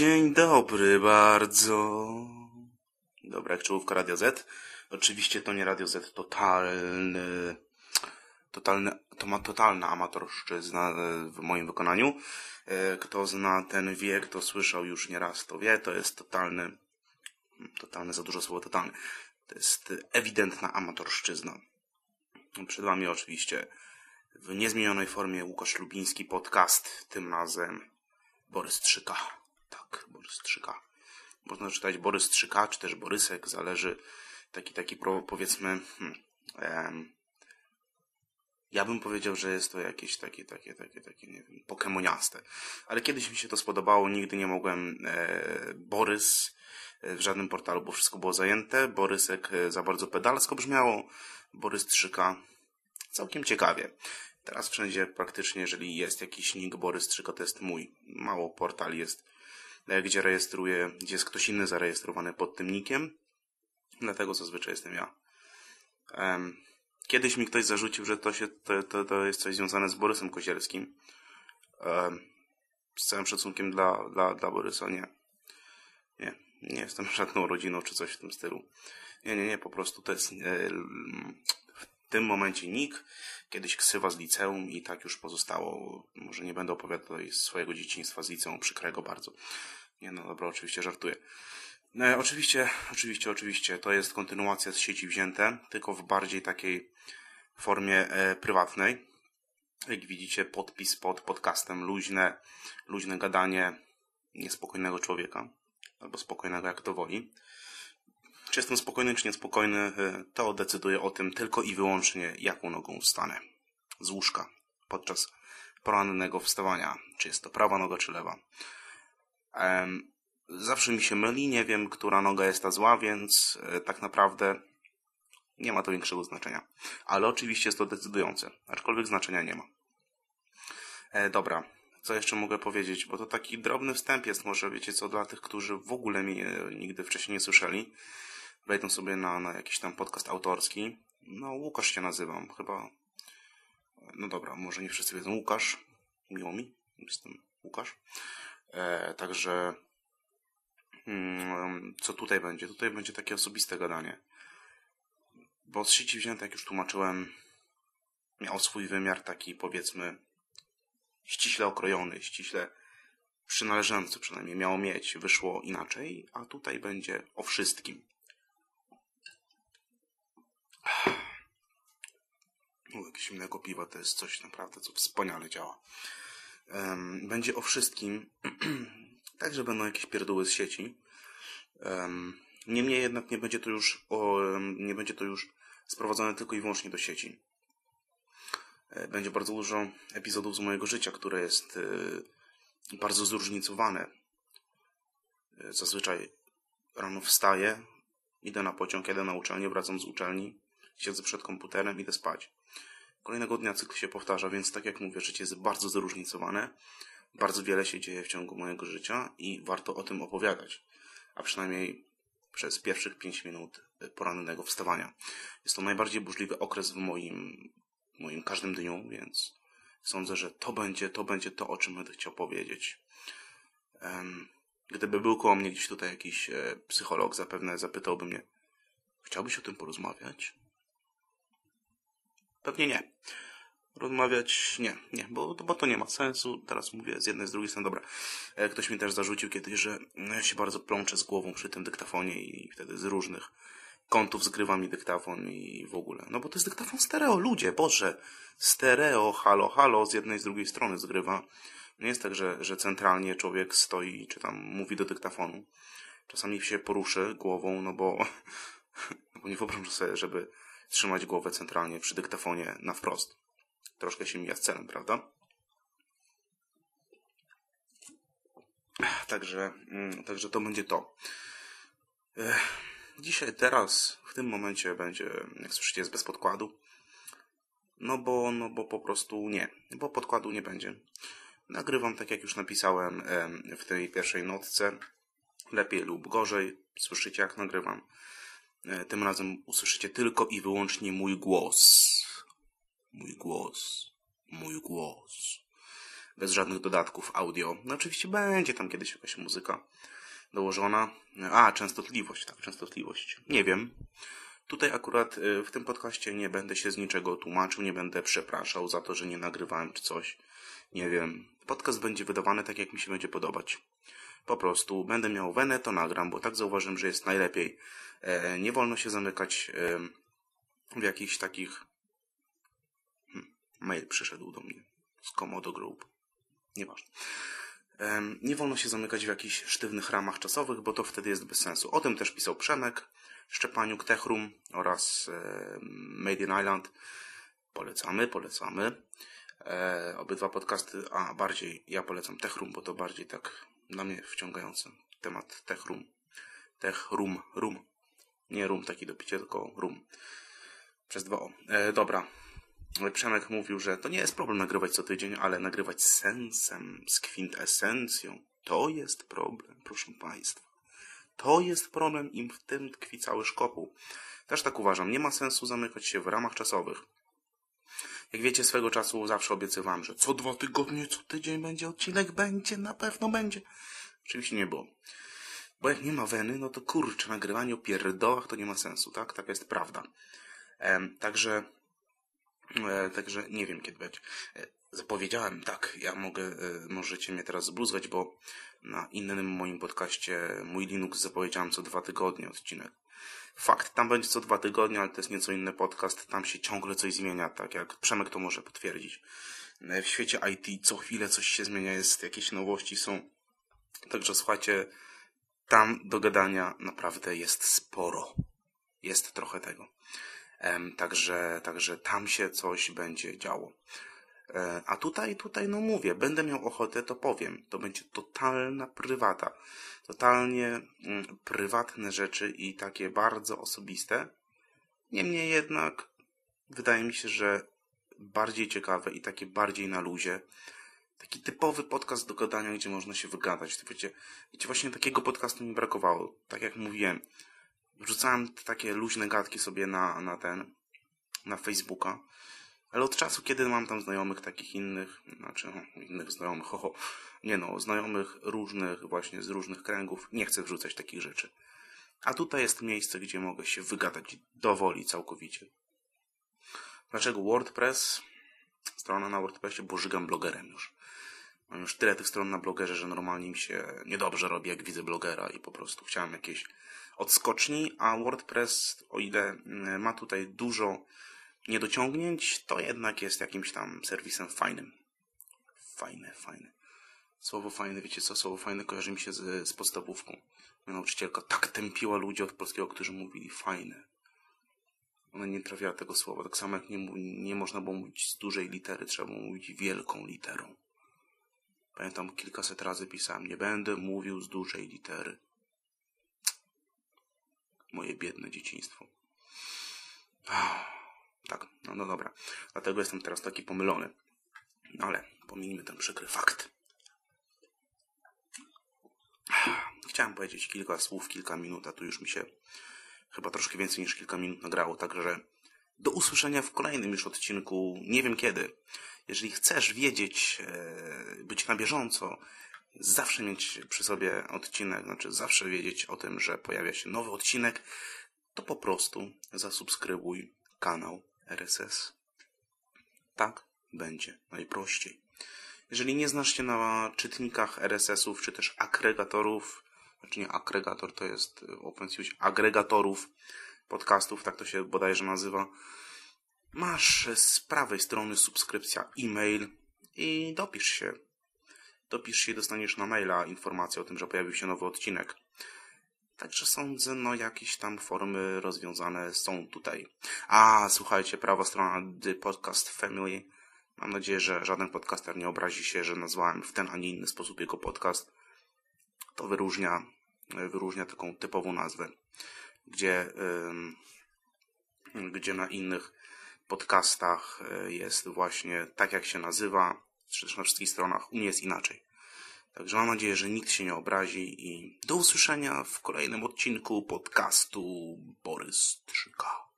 Dzień dobry bardzo. Dobra, jak czołówka Radio Z. Oczywiście to nie Radio Z, totalny, totalny, to ma totalna amatorszczyzna e, w moim wykonaniu. E, Kto zna ten wie, kto słyszał już nieraz, to wie, to jest totalny, totalny, za dużo słowo totalny. To jest ewidentna amatorszczyzna. Przed wami oczywiście w niezmienionej formie Łukasz Lubiński podcast, tym razem Borys Trzyka. Tak, Borys Trzyka. Można czytać Borys Trzyka, czy też Borysek, zależy. Taki, taki powiedzmy, hmm, em, ja bym powiedział, że jest to jakieś takie, takie, takie, takie, nie wiem, pokemoniaste. Ale kiedyś mi się to spodobało, nigdy nie mogłem e, Borys e, w żadnym portalu, bo wszystko było zajęte. Borysek e, za bardzo pedalsko brzmiało. Borys Trzyka całkiem ciekawie. Teraz wszędzie praktycznie, jeżeli jest jakiś nick Borys Trzyka, to jest mój. Mało portal jest, gdzie rejestruję, gdzie jest ktoś inny zarejestrowany pod tym nickiem. Dlatego zazwyczaj jestem ja. Kiedyś mi ktoś zarzucił, że to, się, to, to, to jest coś związane z Borysem Kozielskim. Z całym szacunkiem dla, dla, dla Borysa, nie. Nie, nie jestem żadną rodziną czy coś w tym stylu. Nie, nie, nie, po prostu to jest e, w tym momencie nick, kiedyś ksywa z liceum i tak już pozostało. Może nie będę opowiadał swojego dzieciństwa z liceum, przykrego bardzo. Nie, no dobra, oczywiście żartuję. No, oczywiście, oczywiście, oczywiście, to jest kontynuacja z sieci wzięte, tylko w bardziej takiej formie e, prywatnej. Jak widzicie, podpis pod podcastem, luźne, luźne gadanie niespokojnego człowieka, albo spokojnego jak to woli. Czy jestem spokojny, czy niespokojny, e, to decyduje o tym tylko i wyłącznie, jaką nogą wstanę z łóżka podczas porannego wstawania. Czy jest to prawa noga, czy lewa. Zawsze mi się myli, nie wiem, która noga jest ta zła, więc e, tak naprawdę nie ma to większego znaczenia. Ale oczywiście jest to decydujące, aczkolwiek znaczenia nie ma. E, dobra, co jeszcze mogę powiedzieć? Bo to taki drobny wstęp jest, może wiecie co, dla tych, którzy w ogóle mnie nigdy wcześniej nie słyszeli. Wejdą sobie na, na jakiś tam podcast autorski. No, Łukasz się nazywam, chyba. No dobra, może nie wszyscy wiedzą. Łukasz, miło mi, jestem Łukasz. E, także Mm, co tutaj będzie? Tutaj będzie takie osobiste gadanie. Bo z sieci wzięte, jak już tłumaczyłem, miał swój wymiar taki, powiedzmy, ściśle okrojony, ściśle przynależący przynajmniej miało mieć, wyszło inaczej, a tutaj będzie o wszystkim. U, jakieś zimnego piwa to jest coś naprawdę, co wspaniale działa. Em, będzie o wszystkim, Także będą jakieś pierdóły z sieci. Um, niemniej jednak nie będzie to już o, nie będzie to już sprowadzone tylko i wyłącznie do sieci. E, Będzie bardzo dużo epizodów z mojego życia, które jest e, bardzo zróżnicowane. E, Zazwyczaj rano wstaję, idę na pociąg, jadę na uczelnię, wracam z uczelni, siedzę przed komputerem, idę spać. Kolejnego dnia cykl się powtarza, więc tak jak mówię, życie jest bardzo zróżnicowane. Bardzo wiele się dzieje w ciągu mojego życia i warto o tym opowiadać. A przynajmniej przez pierwszych 5 minut porannego wstawania. Jest to najbardziej burzliwy okres w moim, moim każdym dniu, więc sądzę, że to będzie, to będzie to, o czym będę chciał powiedzieć. Gdyby był koło mnie gdzieś tutaj jakiś e, psycholog, zapewne zapytałby mnie, chciałbyś o tym porozmawiać? Pewnie nie rozmawiać nie, nie, bo, bo to nie ma sensu. Teraz mówię z jednej, z drugiej strony, dobra. E, Ktoś mi też zarzucił kiedyś, że ja się bardzo plączę z głową przy tym dyktafonie i wtedy z różnych kątów zgrywa mi dyktafon i w ogóle. No bo to jest dyktafon stereo, ludzie, boże. Stereo, halo, halo, z jednej, z drugiej strony zgrywa. Nie jest tak, że, że centralnie człowiek stoi, czy tam mówi do dyktafonu. Czasami się poruszy głową, no bo, no bo nie wyobrażam sobie, żeby trzymać głowę centralnie przy dyktafonie na wprost troszkę się mija z celem, prawda? Także, mm, także to będzie to. Dzisiaj, teraz, w tym momencie będzie, jak słyszycie, jest bez podkładu. No bo, no bo po prostu nie, bo podkładu nie będzie. Nagrywam tak, jak już napisałem w tej pierwszej notce. Lepiej lub gorzej. Słyszycie, jak nagrywam. E, Tym razem usłyszycie tylko i wyłącznie mój głos. Mój głos. Mój głos. bez żadnych dodatków audio. No oczywiście będzie tam kiedyś jakaś muzyka dołożona. A, częstotliwość, tak, częstotliwość. Nie wiem. Tutaj akurat y, w tym podcaście nie będę się z niczego tłumaczył, nie będę przepraszał za to, że nie nagrywałem czy coś. Nie wiem. Podcast będzie wydawany tak, jak mi się będzie podobać. Po prostu będę miał wenę, to nagram, bo tak zauważyłem, że jest najlepiej. E, nie wolno się zamykać w jakichś takich... Hmm, mail przyszedł do mnie z Komodo Group. Nieważne. Nie wolno się zamykać w jakichś sztywnych ramach czasowych, bo to wtedy jest bez sensu. O tym też pisał Przemek, Szczepaniuk, Techrum oraz Made in Island. Polecamy, polecamy. E, obydwa podcasty, a bardziej ja polecam Techrum, bo to bardziej tak dla mnie wciągający temat Techrum. Techrum, rum. Nie rum taki do picia, tylko rum. Przez dwa o. E, dobra. Przemek mówił, że to nie jest problem nagrywać co tydzień, ale nagrywać z sensem, z kwintesencją. To jest problem, proszę Państwa. To jest problem i w tym tkwi cały szkopuł. Też tak uważam. Nie ma sensu zamykać się w ramach czasowych. Jak wiecie, swego czasu zawsze obiecywałem, że co dwa tygodnie, co tydzień będzie odcinek, będzie, na pewno będzie. Oczywiście nie było. Bo jak nie ma weny, no to kurczę, nagrywanie o pierdołach to nie ma sensu, tak? Taka jest prawda. Ehm, także, e, także nie wiem kiedy będzie. E, zapowiedziałem, tak, ja mogę, e, możecie mnie teraz zbluzgać, bo na innym moim podcaście Mój Linux zapowiedziałem co dwa tygodnie odcinek. Fakt, tam będzie co dwa tygodnie, ale to jest nieco inny podcast, tam się ciągle coś zmienia, tak jak Przemek to może potwierdzić. W świecie IT co chwilę coś się zmienia, jest jakieś nowości są. Także słuchajcie, tam do gadania naprawdę jest sporo. Jest trochę tego. Także, także tam się coś będzie działo. E, a tutaj, tutaj, no mówię, będę miał ochotę, to powiem. To będzie totalna prywata. Totalnie mm, prywatne rzeczy i takie bardzo osobiste. Niemniej jednak, wydaje mi się, że bardziej ciekawe i takie bardziej na luzie. Taki typowy podcast do gadania, gdzie można się wygadać. To wiecie, wiecie, właśnie takiego podcastu mi brakowało. Tak jak mówiłem, wrzucałem takie luźne gadki sobie na, na ten, na Facebooka ale od czasu, kiedy mam tam znajomych takich innych, znaczy no, innych znajomych, ho, nie no, znajomych różnych, właśnie z różnych kręgów, nie chcę wrzucać takich rzeczy. A tutaj jest miejsce, gdzie mogę się wygadać dowoli całkowicie. Dlaczego WordPress? Strona na WordPressie, bo żygam blogerem już. Mam już tyle tych stron na blogerze, że normalnie mi się niedobrze robi, jak widzę blogera i po prostu chciałem jakieś odskoczni, a WordPress, o ile mm, ma tutaj dużo niedociągnięć, to jednak jest jakimś tam serwisem fajnym. Fajne, fajne. Słowo fajne, wiecie co? Słowo fajne kojarzy mi się z, z podstawówką. Moja nauczycielka tak tępiła ludzi od polskiego, którzy mówili fajne. Ona nie trafiała tego słowa. Tak samo jak nie, nie można było mówić z dużej litery, trzeba było mówić wielką literą. Pamiętam, kilkaset razy pisałem, nie będę mówił z dużej litery. Moje biedne dzieciństwo. Tak, no, no dobra. Dlatego jestem teraz taki pomylony. No ale pomijmy ten przykry fakt. Chciałem powiedzieć kilka słów, kilka minut, a tu już mi się chyba troszkę więcej niż kilka minut nagrało, także do usłyszenia w kolejnym już odcinku, nie wiem kiedy. Jeżeli chcesz wiedzieć, e, być na bieżąco, zawsze mieć przy sobie odcinek, znaczy zawsze wiedzieć o tym, że pojawia się nowy odcinek, to po prostu zasubskrybuj kanał RSS. Tak będzie najprościej. Jeżeli nie znasz się na czytnikach RSS-ów, czy też agregatorów, znaczy nie agregator to jest OpenSUSE, agregatorów podcastów, tak to się bodajże nazywa, masz z prawej strony subskrypcja e-mail i dopisz się. Dopisz się i dostaniesz na maila informację o tym, że pojawił się nowy odcinek. Także sądzę, no jakieś tam formy rozwiązane są tutaj. A, słuchajcie, prawa strona The Podcast Family. Mam nadzieję, że żaden podcaster nie obrazi się, że nazwałem w ten, a nie inny sposób jego podcast. To wyróżnia, wyróżnia taką typową nazwę, gdzie, gdzie na innych podcastach y, jest właśnie tak, jak się nazywa, czy też na wszystkich stronach. U mnie jest inaczej. Także mam nadzieję, że nikt się nie obrazi i do usłyszenia w kolejnym odcinku podcastu Borys Trzyka.